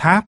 tháp.